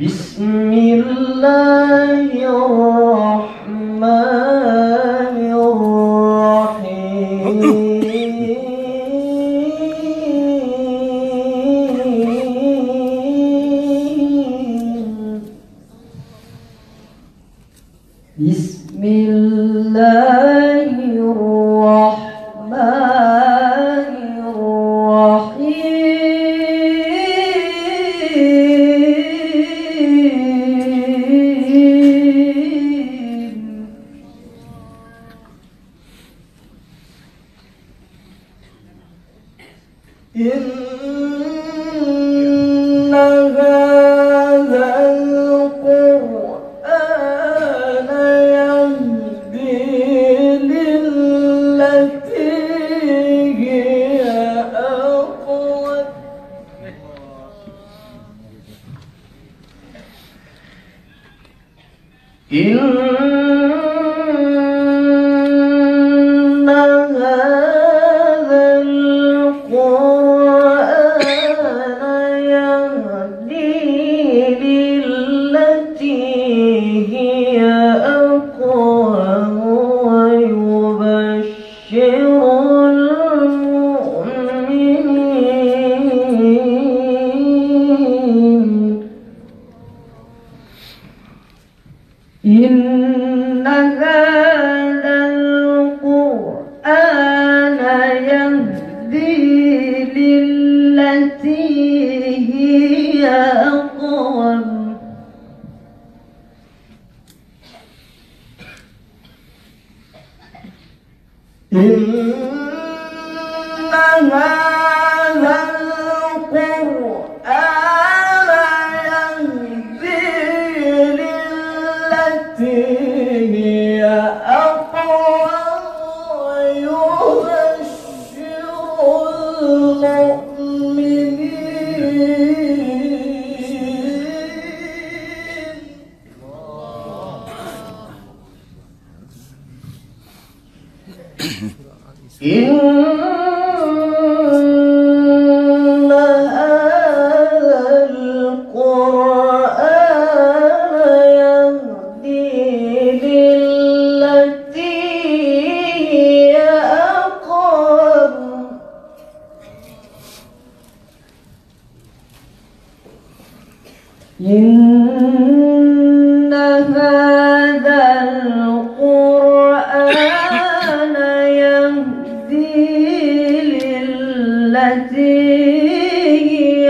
بسم الله الرحمن إن إن هذا القرآن يهدي للتي هي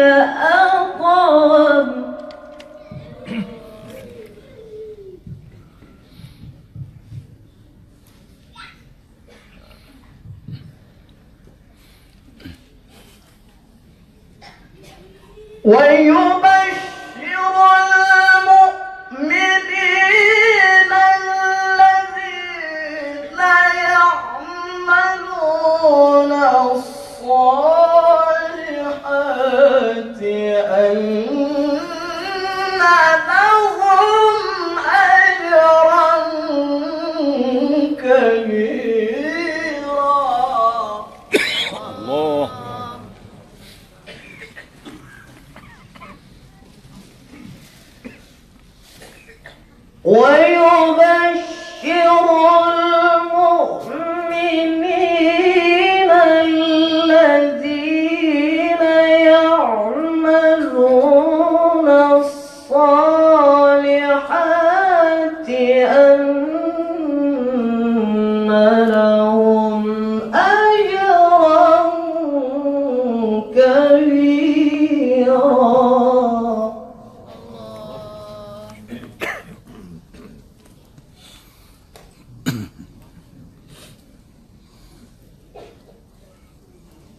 ويبشر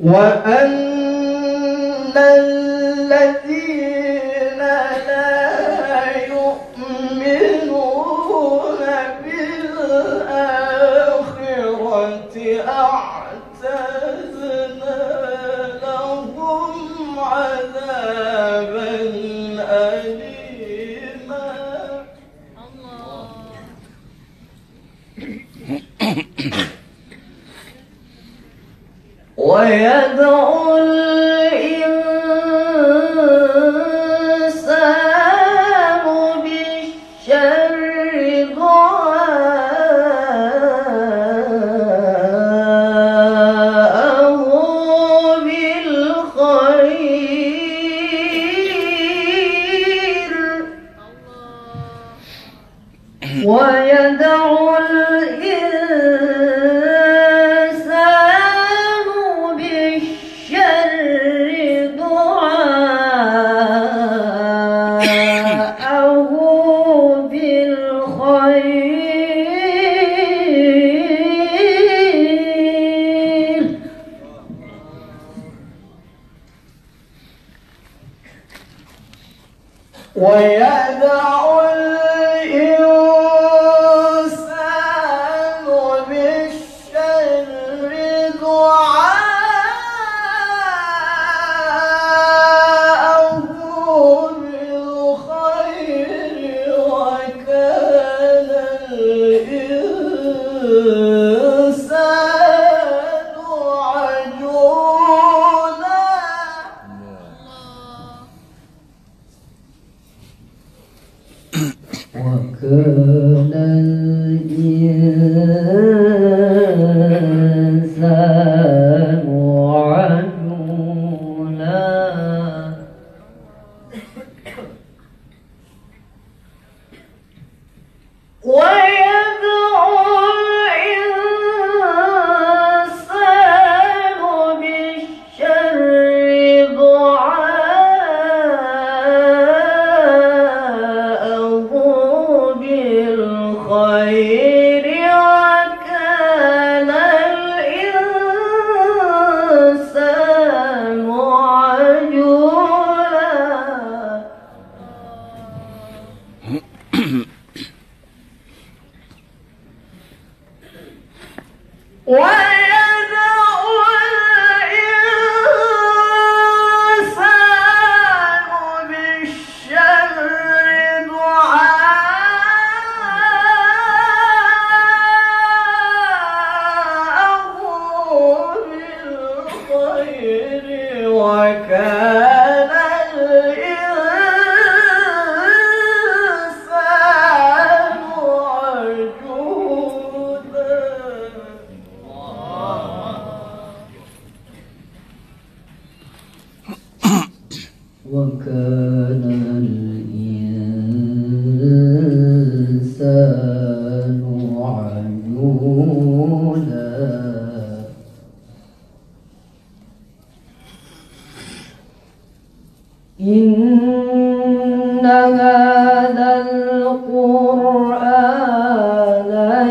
وأن الذين لا يؤمنون بالآخرة أعتزنا لهم عذاب ويدعو ويدعو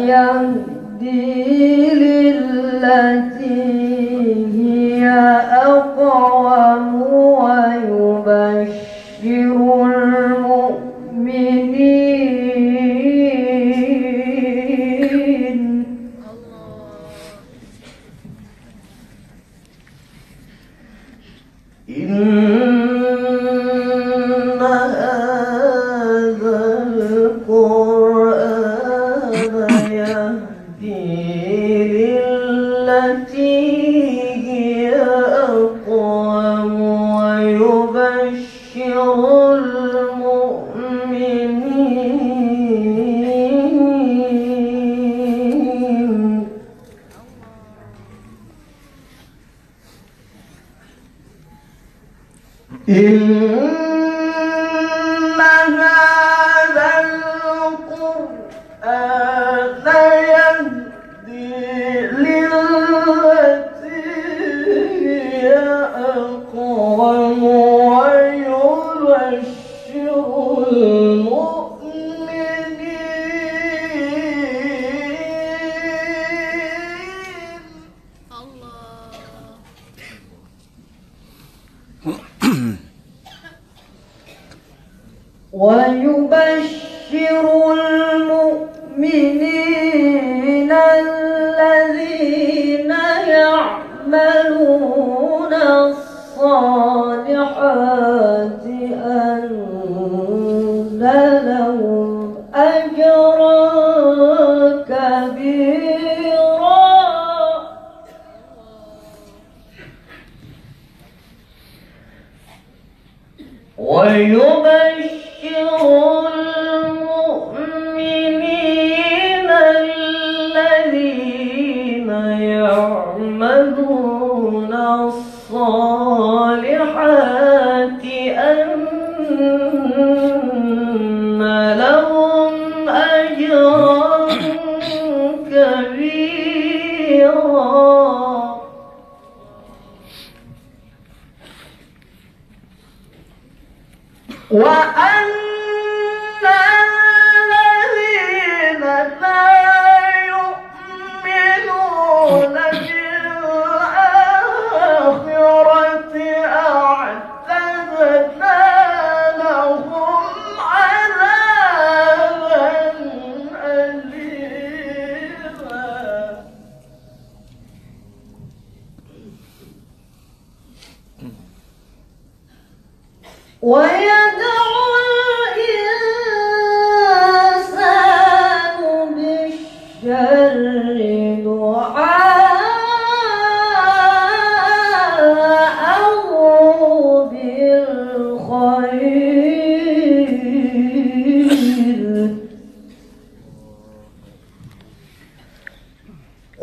القرآن يهدي للتي الصالحات أن لهم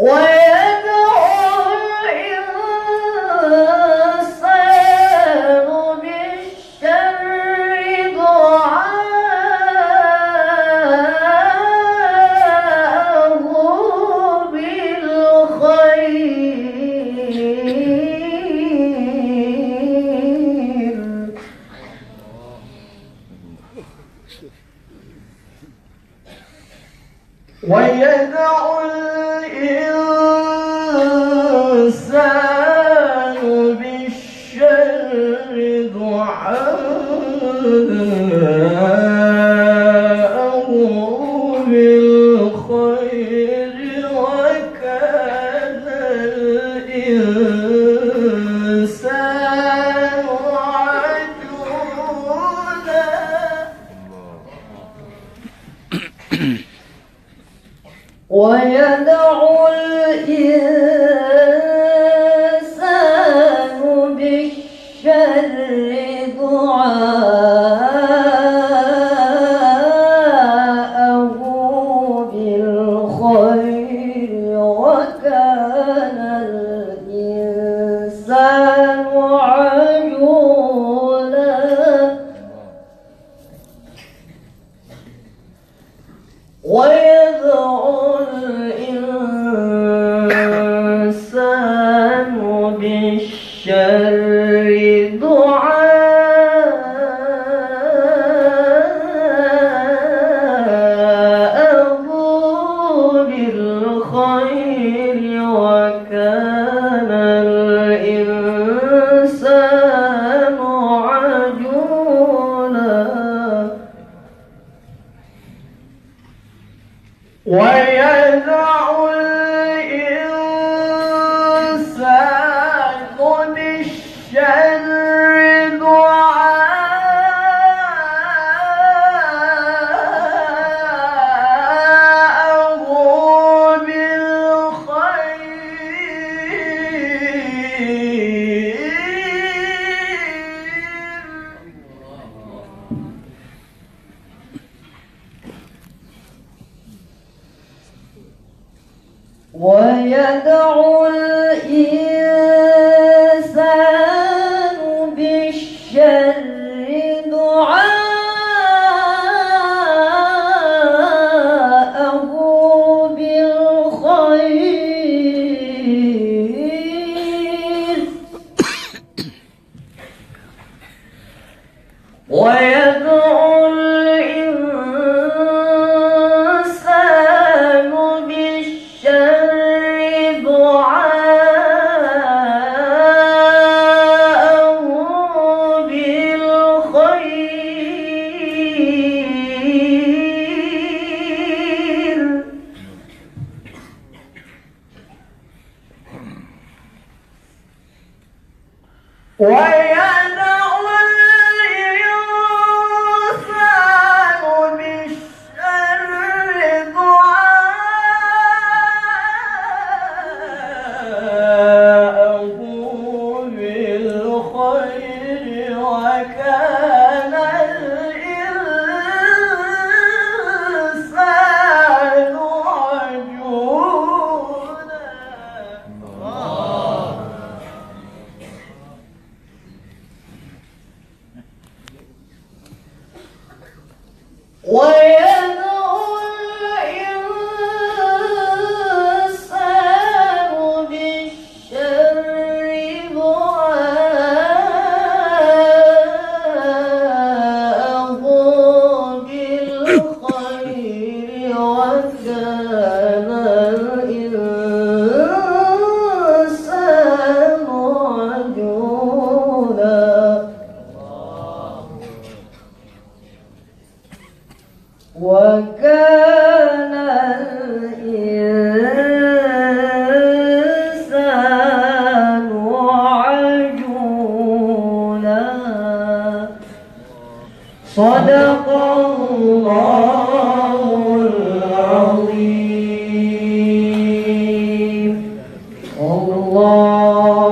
ويدعو بالشر ويدعو